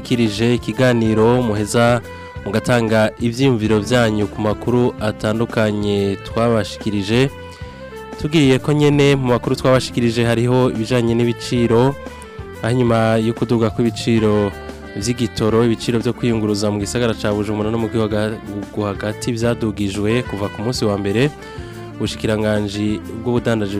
giricushikirije ikiganiro muheza mugatanga ibyiyumviro byanyu ku makuru atandukanye twabashikirije tubwiriye ko nyine mu makuru twabashikirije hariho ibijyanye n'ibiciro hanyuma yo kuduga kw'ibiciro by'igitoro ibiciro byo kwiyunguruza mu gisagara cya bujumbura no mu gihugu hagati byadugijwe kuva ku munsi wa mbere ubushyikiranganji bw'ubudandaji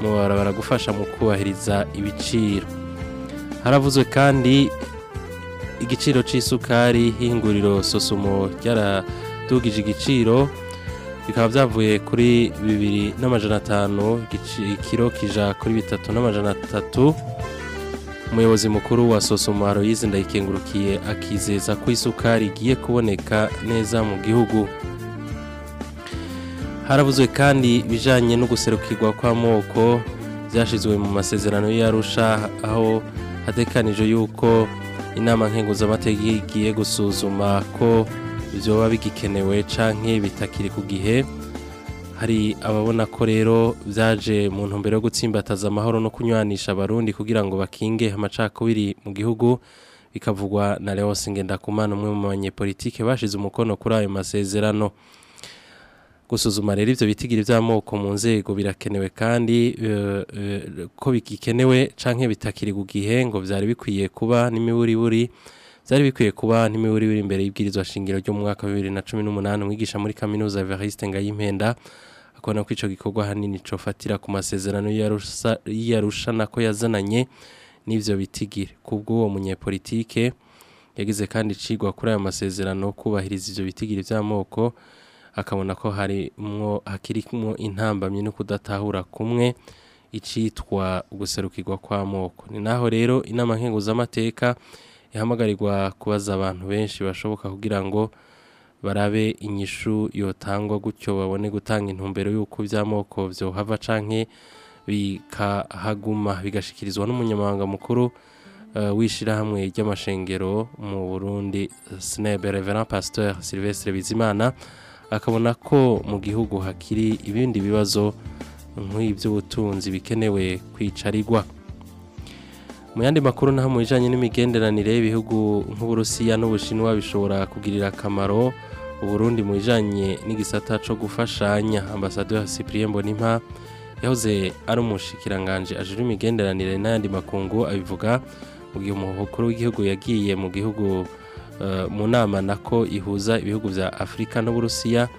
mu barabara gufasha mu kubahiriza ibiciro haravuzwe kandi igiciro cy'isukari hinguriro sosumo ryaradugije igiciro bikaba byavuye kuri bibiri n'amajana atanu ikiro kija kuri bitatu n'amajana atatu umuyobozi mukuru wa sosumo haroyizi ndayikengurukiye akizeza ko isukari igiye kuboneka neza mu gihugu haravuzwe kandi ibijyanye no guserukirwa kw'amoko byashyizwe mu masezerano y'arusha aho hatekanije yuko inama nkenguzamateka igiye gusuzuma ko byoba bigikenewe canke bitakiri ku gihe hari ababona ko rero byaje mu ntumbero yo gutsimbataza amahoro no kunywanisha abarundi kugira ngo bakinge amacakubiri mu gihugu bikavugwa na Leonce kumana umwe mu banyepolitike bashize umukono kuri ayo masezerano gusuzuma rero ibyo bitigiri by'amoko mu nzego birakenewe kandi eh, eh, ko bigikenewe canke bitakiri ku gihe ngo byari bikwiye kuba n'imiburiburi byari bikwiye kuba n'imiburiburi imbere y'ibwirizwa shingiro ryo mwaka wa bibiri na cumi n'umunani umwigisha muri kaminuza Evariste Ngayimpenda akabona ko icyo gikorwa hanini cofatira ku masezerano yarushana ko yazananye n'ivyo bitigiri bw’uwo munyepolitike yagize kandi icigwa kuri aya masezerano kubahiriza ivyo bitigiri byamoko, akabona ko harimwo hakirimo intambamye no kudatahura kumwe icitwa guserukirwa moko ni naho rero inama nkengo z’amateka ihamagarirwa kubaza abantu benshi bashoboka kugira ngo barabe inyishu yotangwa gutyo babone gutanga intumbero y'uko by'amoko byohava canke bikahaguma bigashikirizwa n'umunyamabanga mukuru eh, w'ishyirahamwe ry'amashengero mu burundi sinebe reverand pasteur silvestre bizimana akabona ko mu gihugu hakiri ibindi bibazo nk'iby'ubutunzi bikenewe kwicarigwa mu yandi makuru naho mu bijyanye n'imigenderanire y'ibihugu nk'uburusiya n'ubushinwa bishobora kugirira akamaro uburundi mu bijyanye n'igisata cyo gufashanya ambasaderi cyprien bonimpa yahoze ari umushikiranganje ajura imigenderanire n'ayandi makungu abivuga mu gihe umukuru w'igihugu yagiye mu gihugu Eh, mu nama nako ihuza ibihugu bya afurika n'uburusiya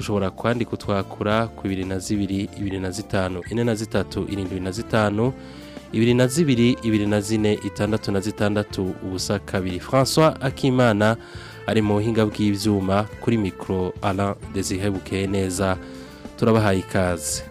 ushobora kwandika utwakura ku bibiri na zibiri ibiri na zitanu ine na zitatu irindwi na zitanu ibiri na zibiri ibiri na zine itandatu na zitandatu ubusa kabiri francois akimana ari mu buhinga bw'ibyuma kuri mikoro ara dezihebuke neza turabahaye ikaze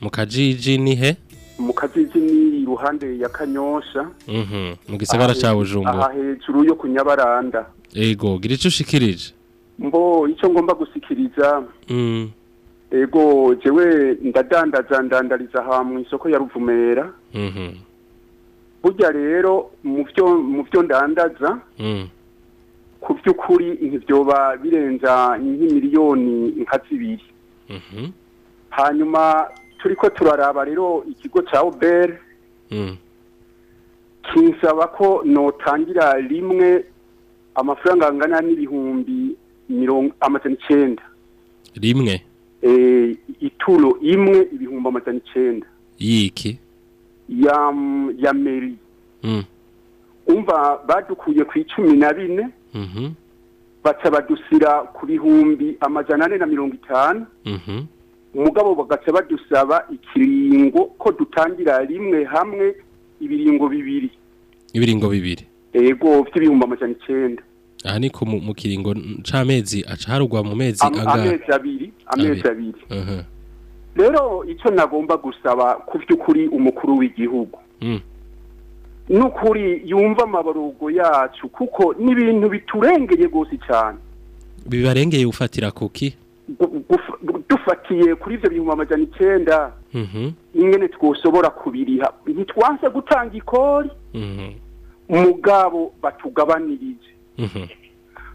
mu kajiji ni he mu kajiji ni iruhande ya kanyosha mhm, mu gisagara cya bujumbura aha hejuru yo ku nyabaranda ego gira icyo ushikirije mbo icyo ngomba gusikiriza mm. ego jewe ndadandaza ndandariza aha mu isoko ya ruvumera mhm. burya rero mu byo ndandaza mhm. ku by'ukuri ntibyoba birenza nk'imiliyoni nka zibiri mhm. hanyuma turi ko turaraba rero ikigo cya uberi kinsaba ko notangira rimwe amafaranga angana n'ibihumbi mirongo amajana icyenda rimwe Eh, ituro imwe ibihumbi amajana icyenda yiki ya meri hmm. umva badukuye ku icumi na bine mhm. baca badusira ku bihumbi amajana ane na mirongo itanu mhm. umugabo bagaca badusaba ikiringo ko dutangira rimwe hamwe ibiringo bibiri ibiringo bibiri yego by'ibihumbi amajana icyenda aha ni ku mu kiringo c'amezi mu mezi angahe amezi abiri amezi abiri rero icyo nagomba gusaba ku by'ukuri umukuru w'igihugu mm. nukuri yumva amabarugo yacu kuko nibintu ibintu biturengeye rwose cyane bibarengeye ufatira kuki dufatiye kuri ibyo bihumbi amajana icyenda mm-hmm. ingene twoshobora kubiriha ntitwanse gutanga ikori mm-hmm. mugabo batugabanirije Mhm.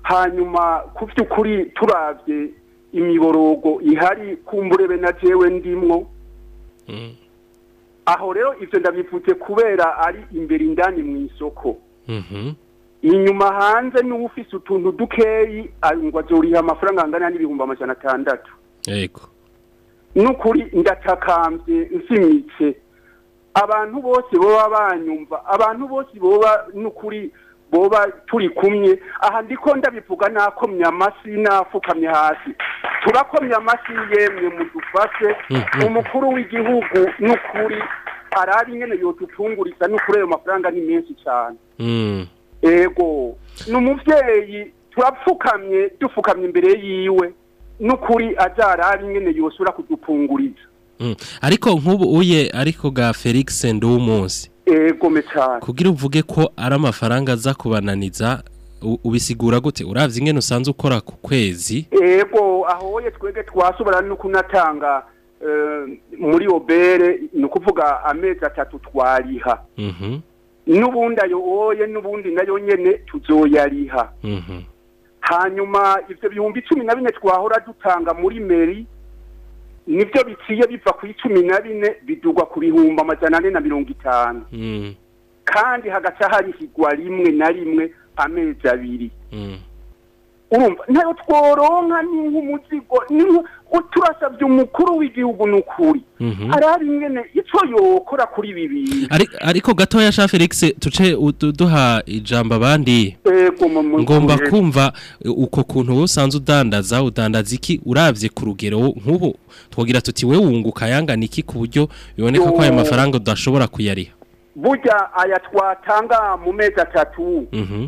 hanyuma ku by'ukuri turabye imiborogo ihari kumburebe na jewe ndimwo mhm. aho rero ibyo ndabivutse kubera ari imbere indani mu isoko mhm. inyuma hanze n'uwufise utuntu dukeyi ngo azoriha amafaranga angana n'ibihumbi amajana atandatu yego n'ukuri ndatakambye nsimitse abantu bose baba banyumva abantu bose baba n'ukuri boba turi kumwe aha ndiko ndabivuga nakomye amasi nafukamye hasi turakomye amasi yemwe mudufashe hmm, hmm. umukuru w'igihugu n'ukuri arari nyene yotutunguriza n'ukuri ayo mafaranga ni menshi cyane hmm. ego ni umubyeyi turapfukamye dupfukamye imbere yiwe n'ukuri ajarari nyene yosura kudupunguriza ariko nk'ubu uye ariko ga felix ndi umunsi egome cyane kugira uvuge ko ari amafaranga aza kubananiza ubisigura gute urabya ingene usanzwe ukora ku kwezi ahoye aho ye twebwe twasobora no kunatanga eh, muri obere ni ukuvuga amezi atatu twariha mhm. n'ubundi ayo woye n'ubundi nayo nyine tuzoyariha mhm. hanyuma ibyo bihumbi cumi na bine twahora dutanga muri meri nibyo biciye biva ku icumi na bine bidugwa ku bihumbi amajana ane na mirongo itanu mm. kandi hagati hagaca harihigwa rimwe na rimwe amezi abiri mm. urumva ntayo tworonka ni nk'umuzigo turasabye umukuru w'igihugu ni ukuri mhm. arahari ingene icyo yokora kuri ibi bintu ariko gatoya sha felix tuce duha ijambo abandi ngomba kumva uko kuntu wowe usanzwe udandaza udandaza iki urabye ku rugero nk'ubu twagira tuti we wunguka yangana iki ku buryo biboneka ko ayo mafaranga udashobora kuyariha burya aya twatanga mu mezi atatu mhm.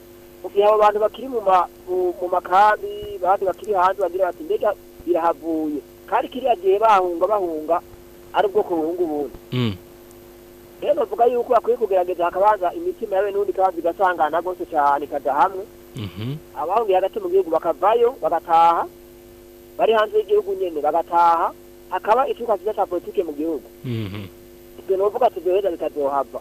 mu abo bantu bakiri mu makambi abandi bakiri hanze bagira bati mbega birahavuye kandi kiriya gihe bahunga bahunga ari ubwoko buhunga ubundi mm. rero vuga yuko bakwiye kugerageza akabaza imitima yawe n'undi kabanza igasangana gose cyane ikajya hamwe mhm. abahungiye hagati mu gihugu bakavayo bagataha bari hanze y'igihugu nyene bagataha akaba icyuka cyiza cya politike mu gihugu mhm. ibyo ni ukuvuga tuzoheza bitazohava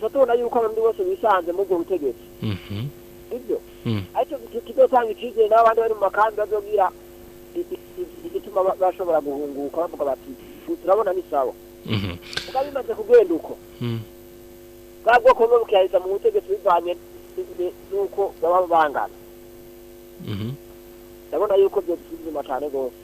tubona yuko abandi bose bisanze muri ubwo butegetsi mhm. sibyo ariko kizotanga icyizere n'abandi bari mu makambi bazobwira igituma bashobora guhunguka bavuga bati turabona ni sawa mhm. bimaze kugenda uko bwa hmm. bwoko bwo bukihaheza mu butegetsi bivanye n'uko baba bangana mhm. ndabona yuko byo bisuzuma cyane rwose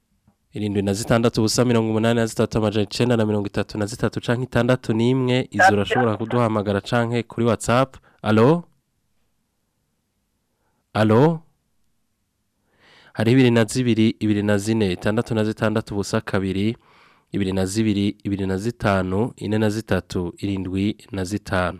irindwi na zitandatu ubusa mirongo umunani na zitatu amajana icyenda na mirongo itatu na zitatu canke itandatu n'imwe izo urashobora kuduhamagara canke kuri whatsapp alo alo hari ibiri na zibiri ibiri na zine itandatu na zitandatu ubusa kabiri ibiri na zibiri ibiri na zitanu ine na zitatu irindwi na zitanu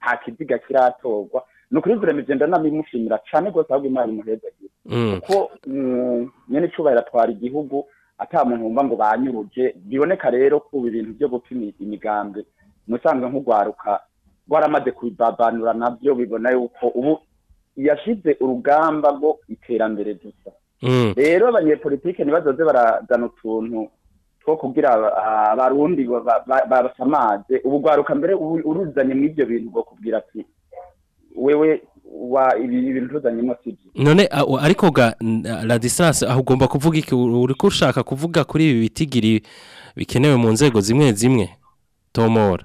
nta kiziga kiratorwa ni ukuri vurema ibyo ndanabimushimira cyane rwose ahubwo imana imuhezagira hmm. kuko mm, nyine icubahiro atwara igihugu ata wumva ngo banyuruje biboneka rero ko ubu ibintu byo gupima imigambi musanzwe nk'ugwaruka waramaze kubibabanura nabyo bibona yuko ubu yashyize urugamba rwo iterambere gusa mm. rero abanyepolitike ntibazoze barazana utuntu two kugira ah, abarundi babasamaze ubugwaruka mbere uruzanye muri ibyo bintu bwo kubwira ati wewe wa ibi bintu tuzanyemo sibyo none ariko ga la aho ugomba kuvuga iki uri ushaka kuvuga kuri ibi bitigiri bikenewe mu nzego zimwe zimwe tomora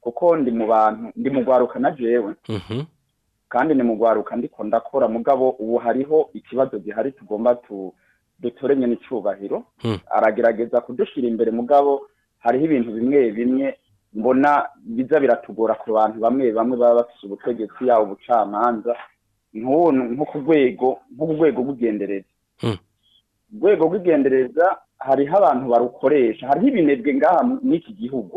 kuko ndi mu bantu ndi mugwaruka na jewe mm-hmm. kandi ni mugwaruka ndiko ndakora mugabo ubu hariho ikibazo gihari tugomba dutorenye n'icyubahiro hmm. aragerageza kudushyira imbere mugabo hariho ibintu bimwe bimwe mbona biza biratugora ku bantu bamwe bamwe baba bafite ubutegetsi yaba ubucamanza nko ku rwego nko ku rwego rw'igendereza urwego hmm. rw'igendereza hariho abantu barukoresha hariho ibinebwe ngaha n'iki gihugu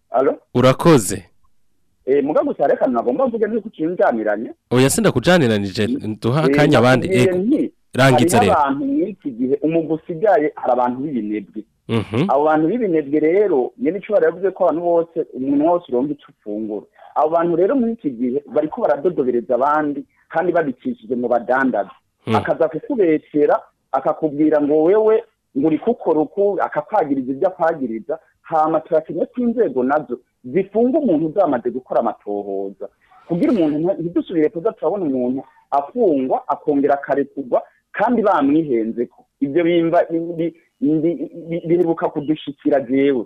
urakoze muga gusa reka nagomba mvuge nuko ikintu oh, ujaniranye oya sindakujaniranyije duha eh, akanya abandi eh, rangitse rero abantu muri gihe umugwi usigaye hari abantu b'ibinebwe mhm. abo bantu b'ibinebwe rero nyine icyo baravuze ko abantu bose umuntu wose urumva icyo ufungura abo bantu rero muri iki gihe bari ko baradodobereza abandi kandi babikishije mu badandaza hmm. akaza kukubeshyera akakubwira ngo wewe ngo uri kukora uku akakwagiriza ibyo akwagiriza hama turakeneye ko inzego nazo zifunga umuntu uzamaze gukora amatohoza kugira umuntu ntidusubire kuza turabona umuntu afungwa akongera akarekurwa kandi bamwihenze ko ibyo biheruka kudushikira jewe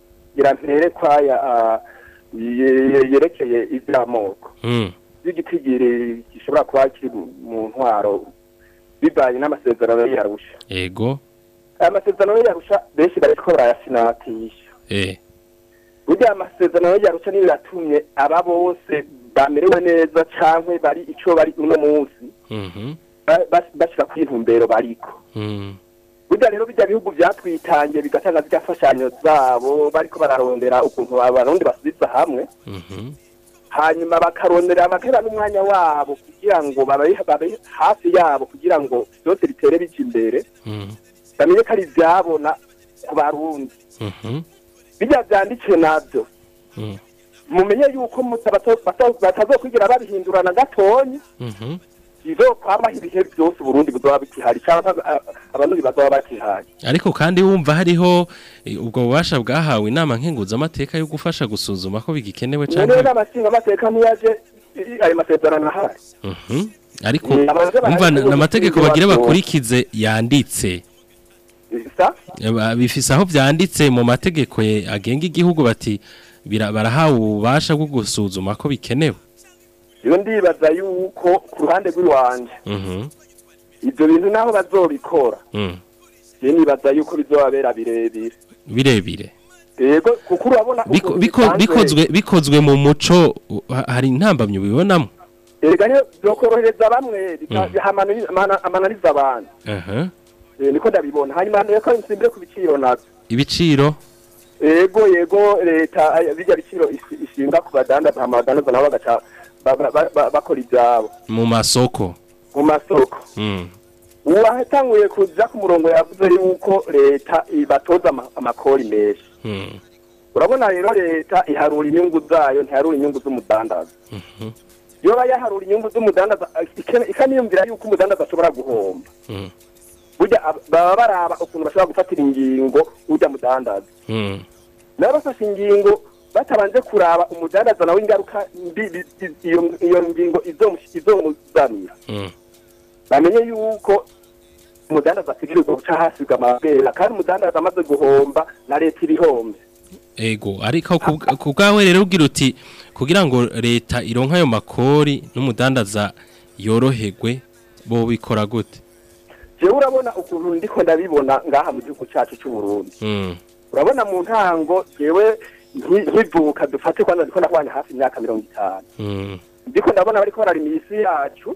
irantere kwaya ah, yerekeye iby'amoko by'igitigiri hmm. gishobora kuba kiri mu ntwaro bivanye n'amasezerano yarusha yego aya masezerano y'iyarusha benshi bariko barayasinatisha eh. burya amasezerano y'iyarusha niyo yatumye aba bose bamerewe neza cyangwa bari icyo bari uno munsi mhm. bashyira ku intumbero bariko mhm. burya rero bijya bihugu byatwitangiye bigatanga z'imfashanyo zabo bariko bararondera ukuntu abarundi basubiza hamwe mhm. hanyuma bakarondera bakera n'umwanya wabo kugira ngo babe hafi yabo kugira ngo byose bitere bijya imbere bamenye ko ari ibyabona ku barundi bijya byandikiwe nabyo mumenye yuko batazokwigira babihindurana gatonyi bizokwama mhm. ibihe byose uburundi buzoba bikihari cyangwa eh, abarundi bazoba bakihaye ariko kandi wumva hariho eh, ubwo bubasha bwahawe inama nkenguzamateka yo gufasha gusuzuma ko bigikenewe cyane rero amashinga amateka ntiyaje ayo masezerano ahari mhm. ariko umva n'amategeko bagira bakurikize yanditse bifise aho byanditse mu mategeko agenga igihugu bati barahawe ububasha bwo gusuzuma ko bikenewe iyo ndibaza yuko ku ruhande rw'iwanjye mhm. ibyo bintu naho bazobikora mhm. iyo nibaza yuko bizobabera birebire birebire bikozwe mu muco hari intambamyi ubibonamo erega niyo byokorohereza bamwe mhm. amananiza abantu eh, niko ndabibona hanyuma reka nsimbire ku biciro nabyo ibiciro yego yego leta bijya biciro ishinga ku badandaza hama badandaza nabo bagaca bakora ibyabo mu masoko mu masoko hmm. uwatanguye kuja ku murongo yavuze yuko leta ibatoza amakori menshi hmm. urabona rero leta iharura inyungu zayo ntiharura inyungu z'umudandaza mhm. yoba yaharura inyungu z'umudandaza ikaniyumvira yuko umudandaza ashobora guhomba hmm. baba baraba ukuntu bashobora gufatira ingingo ujya mudandaza hmm. n'abafashe ingingo batabanje kuraba umudandaza nawe ingaruka mbi iyo ngingo izomuzanira hmm. bamenye yuko umudandaza ategerezwa guca hasigwa amabwera kandi umudandaza amaze guhomba na leta irihombye ego ariko ku bwawe rero ubwira uti kugira ngo leta ironke ayo makori n'umudandaza yoroherwe bo bikora gute njyewe urabona ukuntu ndiko ndabibona ngaha mu gihugu cyacu cy'u Burundi hmm. urabona mu ntango yewe nkivuka dufate kwanza ndiko ndahwanya hafi imyaka mirongo itanu hmm. ndiko ndabona bariko bararima isi yacu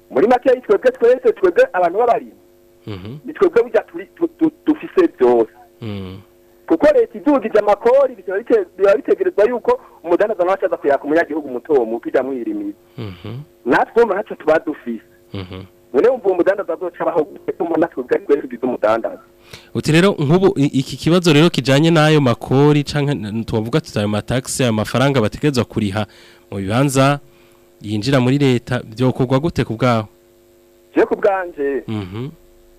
muri make twebwe twese twebwe abantu b'abarimyi mhm. ni twebwe burya dufise byose mm. kuko leta idugije amakori biba bitegerezwa yuko umudandaza nawe acaza kuyaka umunyagihugu muto muto ujya mwirimiza natwe urumva ntaco tuba dufise noneho ubwo umudandaza azocabaho gutuma natwe ubwari tugize umudandaza uti rero nk'ubu iki kibazo rero kijyanye n'ayo makori canke twavuga tuti ayo mataxi ayo mafaranga bategerezwa kuriha mu bibanza yinjira muri leta byokorwa gute ku bwaho je ku bwanje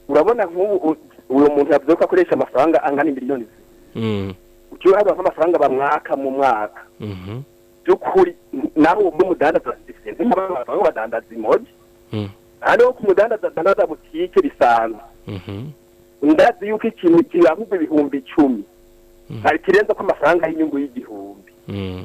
urabona nk'ubu uwo muntu yabyoka akoresha amafaranga angana miliyoni mm ukiwe hari amafaranga bamwaka mu mwaka byukuri naho uwo ndetse n'abandi badandaza imoji hano ku mudandaza adanaza butike bisanzwe mhm. ndazi yuko ikintu kirambwa ibihumbi icumi mhm. hari kirenze ko amafaranga y'inyungu y'igihumbi mhm.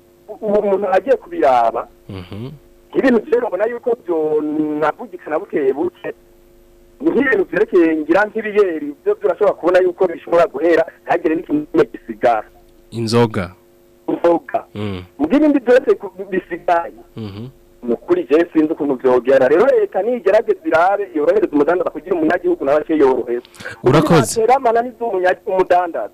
ubu umuntu agiye kubiraba mhm. ibintu rero ubona yuko byonavugisha bukeye buke ni nk'ibintu byerekeye ngira nk'ibiyeri byo birashobora kubona yuko bishobora guhera ntihagire n'ikintu gisigara inzoga inzoga mbwira mm. ibindi byose bisigaye ni mhm. ukuri jewe sinzi ukuntu byogera rero leta nigerageza irabe yorohereza umudandaza kugira umunyagihugu nawe ake yorohereza urakoze urakoze amaterama n'iby'umudandaza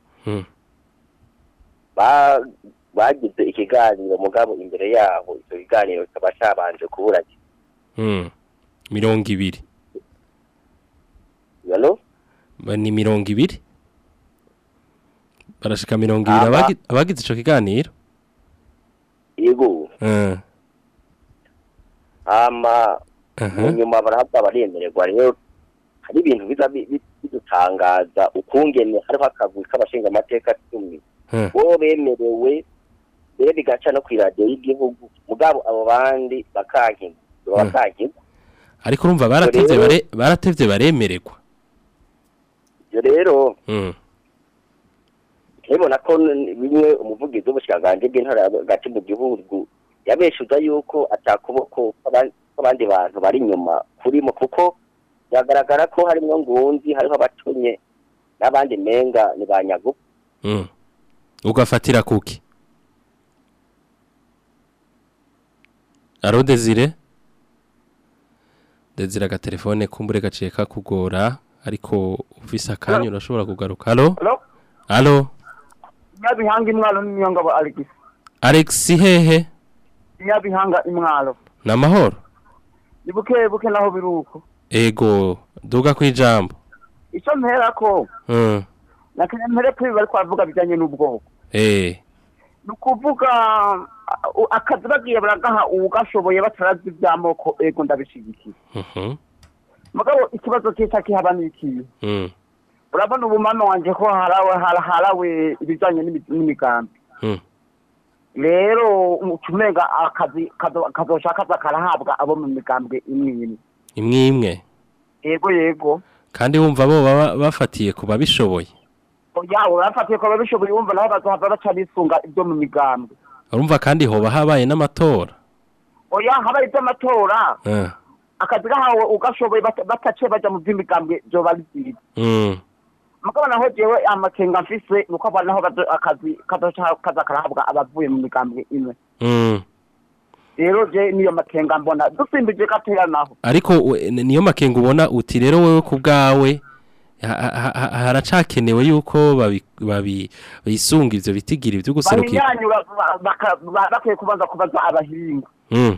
hmm. bagize ikiganiro mugabo imbere yabo icyo kiganiro kikaba cyabanje kuburanye hmm. mirongo ibiri ni mirongo ibiri barashika mirongo ibiri abagize icyo kiganiro yego hmm. nyuma barahava baremererwa rero hari ibintu biza bidutangaza ukungene hariho akazi k'abashinga amateka cumi hmm. bo bemerewe rero bigaca no ku iradiyo y'igihugu mugabo abo bandi bakankina hmm. bakankina ariko urumva baratevye baremeregwa ibyo rero hmm. nkibona ko bimwe umuvugizi w'ubushikanganje bw'intara hagati mu gihugu yabeshuza yuko atakuboko abandi bantu bari inyuma kurimo kuko biragaragara ko harimwo ngunzi hariho abatumye n'abandi menga ni banyaguka hmm. ugafatira kuki aro desire desire agatelefone kumbure gaciye kakugora ariko ufise akanya urashobora kugaruka alo alo nyabihanga imwaro niyo ngabo Alex Alex hehe nyabihanga imwaro namahoro nibuke buke naho biruko ego duga kwijambo ico mpera ko mm nakene mpere kwiba ariko avuga n'ubwoko eh ukuvuga akazi bagiye baragaha ugashoboye batarazi iby'amoko ego ndabishyigikiye mhm. mugabo ikibazo cy'isa kihaba ni ikihe mm. urabona ubumano wanjye ko harawe ibijyanye n'imigambi mm. rero umucumenga akazi kazoshaka akazi abo mu migambwe imwe imwe imwe imwe yego yego kandi wumva bo baba bafatiye ku babishoboye yawe bafatiye ku babishoboye wumva nabo bazohava baca bisunga ibyo mu migambwe urumva kandi hoba habaye n'amatora oya habaye iby'amatora eh. akazi gahawe ugashoboye batace bajya mu by'imigambwe byo byiza mm. mukabona aho jewe amakenga mfise nuko abana aho akazi kaza karahabwa abavuye mu migambwe imwe mm. rero je niyo makenga mbona dusimbije gatera naho ariko niyo makenga ubona uti rero wewe ku bwawe haracakenewe yuko babisunga ibyo bitigiri byo guseruka bakwiye kubanza kubaza abahinga hmm.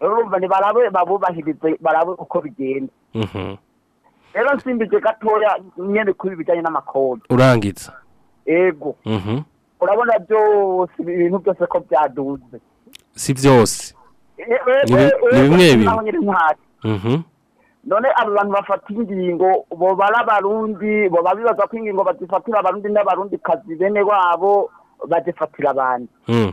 urumva barabe babubahirize barabe uko bigenda mhm. rero nsimbije gatoya nyine kuri bijyanye n'amakode urangiza yego mhm. urabona byose ibintu byose ko byaduze si byose eh, eh, ni bimwe eh, bimwe mhm. none abo bantu bafata ingingo boba ari abarundi boba bibaza ko ingingo bazifatira abarundi n'abarundi kazi bene wabo bazifatira abandi mm.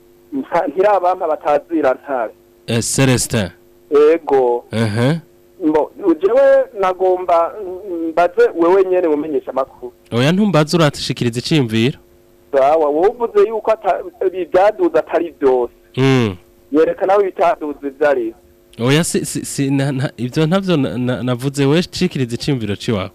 ntirabampa batazira ntare eh, celestin ego jewe nagomba mbaze wewe nyene mumenyesha amakuru oya ntumbaze uratishikiriza iciyumviro wowe uvuze yuko ibyaduza atari byose Mm. yerekana aho ibitanduzi byari oya ibyo ntabyo navuze we cikiriza iciyumviro ciwawe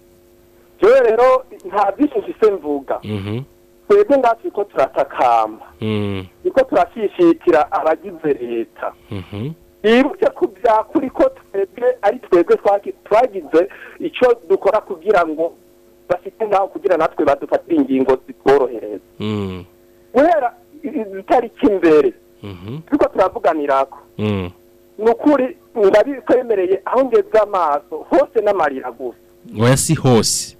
rero rero nta byinshi mvise mvuga mm-hmm. twebwe natwe ko turatakamba mm. niko turasishitira abagize leta bibuke mm-hmm. ku byakuri ko twebwe ari twebwe twagize icyo dukora kugira ngo bafite nk'aho kugira natwe badufatire ingingo zitworohereza guhera mm. itariki mbere Mhm. turiko turavuganira ko mm. ni ukuri ndabikwemereye aho ngeze amaso hose n'amarira gusa oya si hose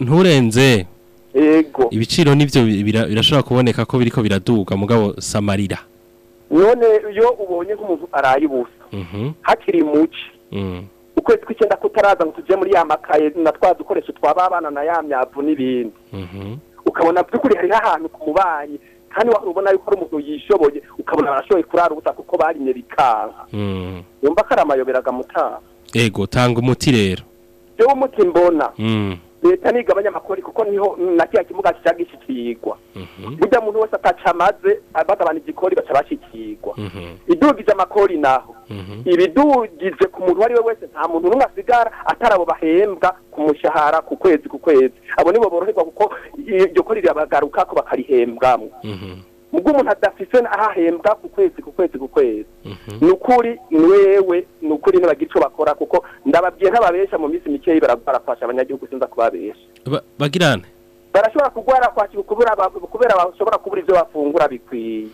nturenze ibiciro n'ibyo birashobora kuboneka ko ko biraduga mugabo samarira none iyo ubonye nk'umuntu araye ubusa mhm. hakiri muci mm. ukwezi kw'icyenda kutaraza ngo tujye muri ya makaye na twa dukoresho twaba abana na ya myavu n'ibindi mhm. ukabona by'ukuri hari n'ahantu ku mubanyi kandi ubona yuko ari umuntu yishoboye ukabona barashoboye kurara ubutaka kuko barimye bikanka hmm. yumva ko ari amayobera agamutanga yego tanga umuti rero rero umuti mbona hmm. leta eh, niga abanyamakuru kuko niho na kiya kibuga cya gishyikirwa mhm. burya muntu wese atacamaze bagabana igikori baca bashyikirwa mhm. idugije amakori naho mhm. ibidugize ku muntu uwo ari we wese nta muntu n'umwe asigara atarabo bahembwa ku mushahara ku kwezi ku kwezi abo nibo boroherwa kuko iryo kori rirabagaruka ko bakarihembwamo ubwo umuntu adafise ahahembwa ku kwezi ku kwezi ku kwezi ni ukuri ni ni ukuri ntibagira bakora kuko ndababwiye nk'ababeshya mu minsi mikeya barafasha abanyagihugu sinza kubabesha bagirane barashobora kurwara kwakira kubera bashobora kubura ibyo bafungura bikwiye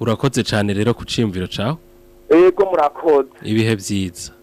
urakoze cyane rero ku cyiyumviro cyawe yego murakoze ibihe byiza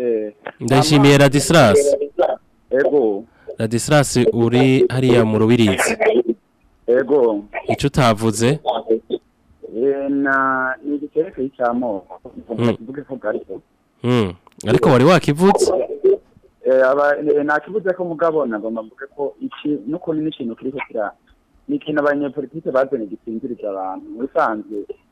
e, ndayishimiye radisilas radisilas uri hariya mu rubirizi icyo utavuze Eh, ni igikerekeye cy'amoko hmm. kivuga ivuga ariko hmm. ariko wari wakivutse eh, eh, nakivuze ko mugabona nagomba mvuge ko iki ni n'ikintu kiriho kira ni ikintu abanyepolitike bazanye gisinzirije abantu ubusanzwe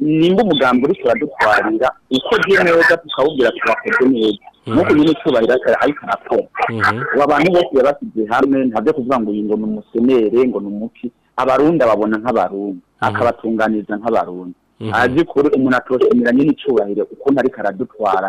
nimba umugambi uri turadutwarira uko neza tukawubwira turakoze neza nk'uko nyine tubahiro ariko arapompa mhm. ubu abantu bose baba hamwe ntabyo kuvuga ngo uyu ngo ni umusenere ngo ni umuki abarundi ababona nk'abarundi mhm. akabatunganiriza nk'abarundi Mhm. azi kuri umuntu atoshimiranye n'icyubahiro kuko ntari karadutwara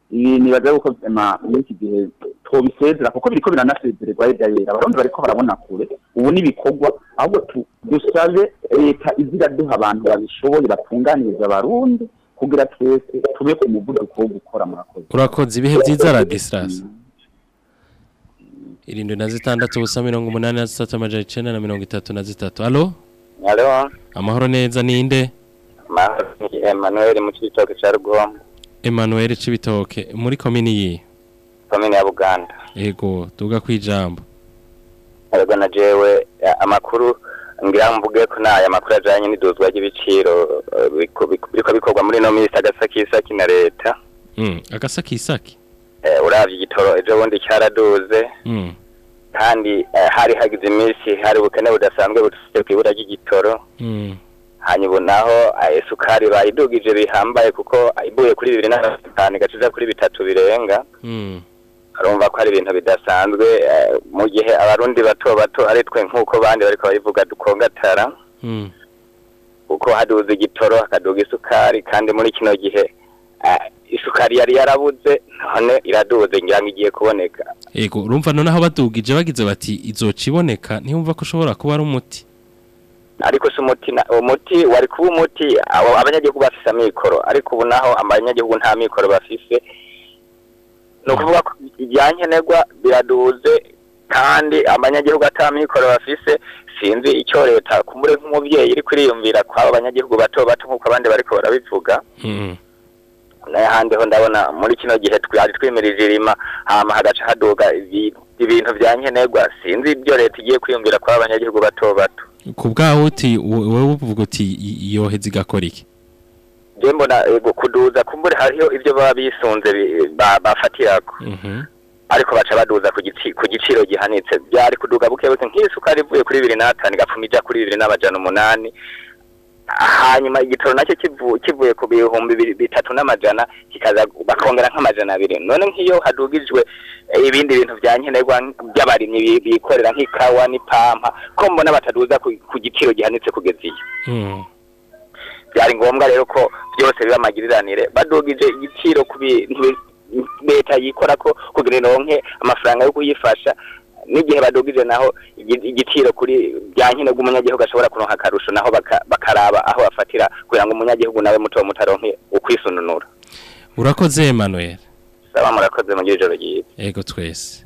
ibintu bibaza yuko muri iki tubisezera kuko biriko biranasezererwa hirya yera abarundi bariko barabona kure ubu n'ibikorwa ahubwo dusabe leta izi iraduha abantu babishoboye batunganiriza abarundi kugira twese tube ku muvuduko wo gukora murakoze urakoze ibihe byiza radisirasi irindwi na zitandatu ubusa mirongo umunani na zitatu amajana icenda na mirongo itatu na zitatu alo amahoro neza ninde Emmanuel mu citoke cya Rugombo Emmanuel Cibitoke muri komini yi komini ya Buganda yego tuga kwijambo Arego na jewe amakuru ngira mvuge ko naya makuru ajanye n'iduzwa ry'ibiciro eh, biko bikorwa muri no minsi agasakisaki na leta mm agasakisaki eh uravye igitoro ejo bundi cyaraduze mm kandi eh, hari hagize iminsi hari ubukene budasanzwe butse kwibura ry'igitoro mm hanyuma naho ah, isukari bayidugije bihambaye kuko ah, ivuye kuri bibiri na mirongo igaciza kuri bitatu birenga hmm. urumva ko ari ibintu bidasanzwe eh, mu gihe abarundi bato bato ari twe nk'uko bandi bari bayivuga dukongatara hmm. kuko haduza igitoro hakaduga isukari kandi muri kino gihe eh, isukari yari yarabuze none iraduze ngira ngo igiye kuboneka yego urumva noneho badugije bagize bati izo kiboneka ntiyumva ko ushobora kuba ari umuti ariko si umuti umuti wari kuba umuti abanyagihugu bafise amikoro ariko ubu naho abanyagihugu nta mikoro bafise ni ukuvuga ko ibyankenerwa biraduze kandi abanyagihugu mikoro bafise sinzi icyo leta kumure nk'umubyeyi iri kwiyumvira kw'aba banyagihugu bato bato nk'uko abandi bariko barabivuga hmm. n'ahandi ho ndabona muri kino gihe twari twimirije irima hama hagaca haduga ibintu byankenerwa sinzi ibyo leta igiye kwiyumvira kw'aba banyagihugu bato bato ku bwawe uti wowe uvuga uti yoheze igakora iki mbona kuduza kumbura hariho ibyo baba bisunze bafatira mhm. ariko baca baduza ku giciro gihanitse byari kuduga buke nk’isuka rivuye ivuye kuri bibiri n'atanu igapfuma ijya kuri bibiri n'abajana umunani hanyuma igitoro nacyo kivuye ku bihumbi bitatu n'amajana kikaza bakongera nk'amajana abiri none nk'iyo hadugijwe ibindi bintu bya nkenerwa by'abarimyi bikorera nk'ikawa n'ipampa ko mbona bataduza ku giciro gihanitse kugeza iyo hmm. byari ngombwa rero ko byose biba amagiriranire badugije igiciro ku bintu leta yikora ko kugira ironke amafaranga yo kuyifasha n'igihe badugije naho igiciro kuri bya nkenerwa umunyagihugu ashobora kuronka akarusho naho bakaraba aho bafatira kugira ngo umunyagihugu nawe muto mutaronke ukwisununura urakoze Emmanuel saba murakoze mu ijoro ryiza yego twese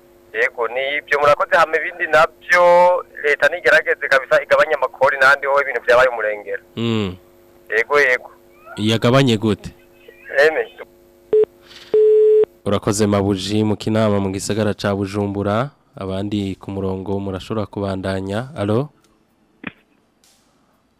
yego ni ibyo murakoze hamwe ibindi nabyo leta ntigerageze kabisa igabanya amakori n'ahandi ho ibintu byabaye umurengera mm. yego yego yagabanye gute urakoze mabuji mu kinama mu gisagara cya bujumbura abandi ku murongo murashobora kubandanya alo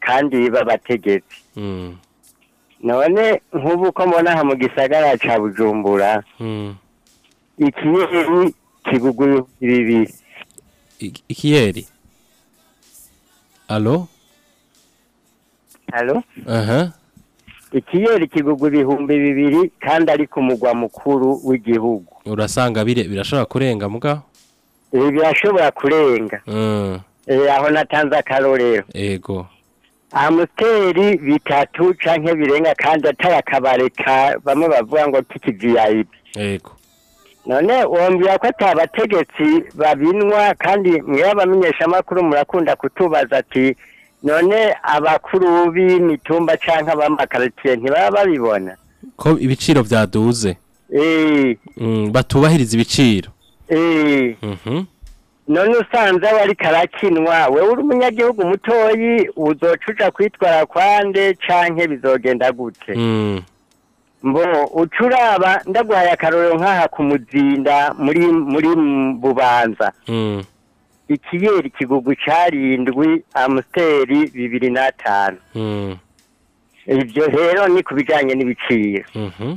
kandi babategetse hmm. none nk'ubu uko mbona aha mu gisagara cya bujumbura hmm. ikiyeri kiguguyu bibiri ikiyeri alo alo ikiyeri kigugu ibihumbi bibiri kandi ari ku mugwa mukuru w'igihugu urasanga birashobora kurenga mugaho birashobora kurenga mm. eh, aho natanze akarorero yego amusiteri bitatu cyangwa birenga kandi atari akabare bamwe bavuga ngo k'ikiviyayipi yego none wambwira ko atabategetsi babinwa kandi mwewe abamenyesha murakunda kutubaza ati none abakuru b'imitumba cyangwa ab'amakaritiye ntibaba babibona ko ibiciro byaduze eh. mm, batubahiriza ibiciro eh. mhm. none usanze wari karakinwa wowe uri umunyagihugu mutoyi uzocuca kwitwara kwande cyangwa bizogenda gute mm. mbo ucuraba ndaguhaye akarorero nk'aha kumuzinda muri muri bubanza hmm. ikiyeri kigugu carindwi amusiteri bibiri n'atanu hmm. ibyo rero ni ku bijyanye n'ibiciro mhm.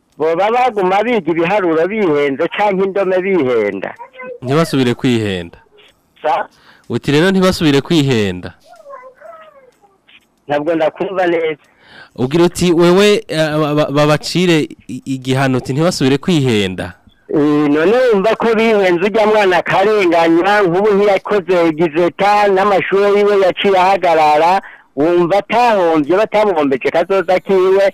boba baguma biga ibiharuro bihenze cyangwa indome bihenda ntibasubire kwihenda uti rero ntibasubire kwihenda ntabwo ndakumva neza ugira uti wewe eh, babacire igihano ntibasubire kwihenda none wumva ko bihenze ujya mwana akarenganya nk'ubu ntiyakoze gizeta n'amashuri yiwe yaciye ahagarara wumva atahombye batamwombeje kazoza kiwe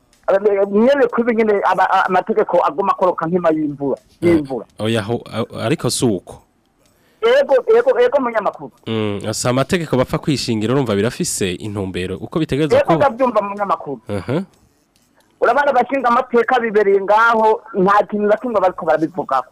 nyine kubi nyine amategeko aguma akoroka nk'ima y'imvura y'imvura ariko si uko yego yego yego munyamakuru si amategeko bapfa kwishingira urumva birafise intumbero uko bitegereza kuba yego ndabyumva munyamakuru urabona abashinga amateka bibereye ngaho nta kintu na kimwe bariko barabivugaho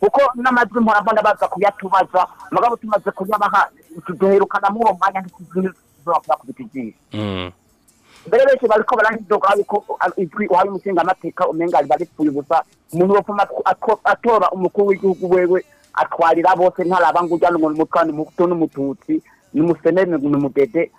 kuko n'amajwi muraba ndabaza kuyatubaza mugabo tumaze kuyabaha duherukana muri uwo mwanya ntituzakora kubitugisha mm. mbere benshi bariko barandoga yuko ijwi uhaye umushinga amateka umenga baripfuye ubusa umuntu wopfuma atora umukuru w'igihugu wewe atwarira bose ntaraba ngo ujyana umuntu mutwa n'umututsi ni umuseneri ni umudede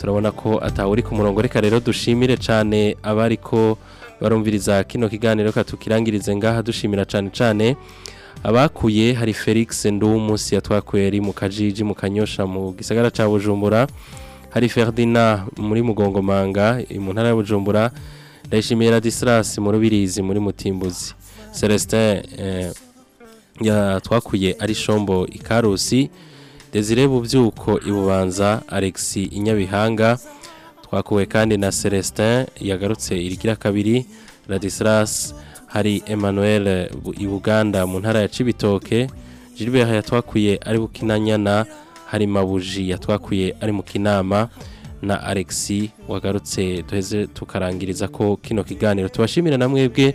turabona ko atawe ku murongo reka rero dushimire cyane abariko ko barumviriza kino kiganiro katukirangirize ngaha dushimira cyane cyane abakuye hari felix ndumusi yatwakuye ari mu kajiji mu kanyosha mu gisagara cya bujumbura hari ferdina muri mugongomanga mu ntara ya bujumbura ndayishimiye radisilasi mu rubirizi muri mutimbuzi celestin eh, yatwakuye ari shombo ikarusi Desire Bubyuko ibubanza Alexi Inyabihanga twakuwe kandi na Celestin yagarutse irigira kabiri Ladislas hari Emmanuel i Buganda mu ntara ya Cibitoke Gilbert yatwakuye ari bukinanyana hari Mabuji yatwakuye ari mu kinama na Alexi wagarutse duheze tukarangiriza ko kino kiganiro tubashimira na mwebwe